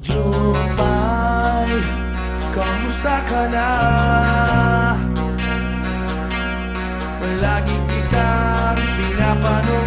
Jupay, kamusta ka na? Palagi kitang pinapanood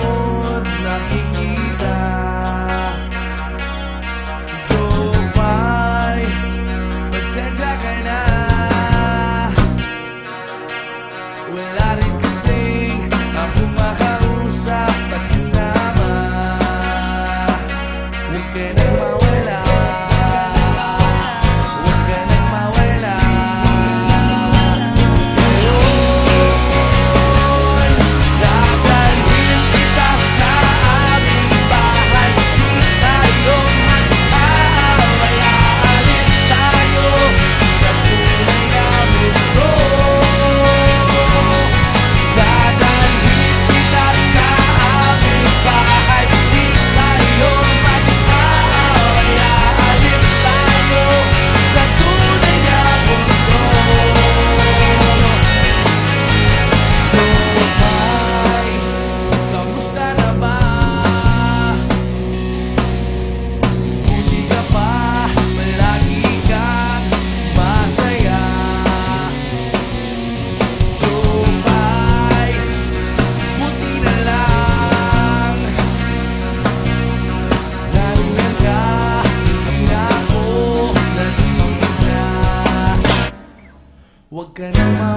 可能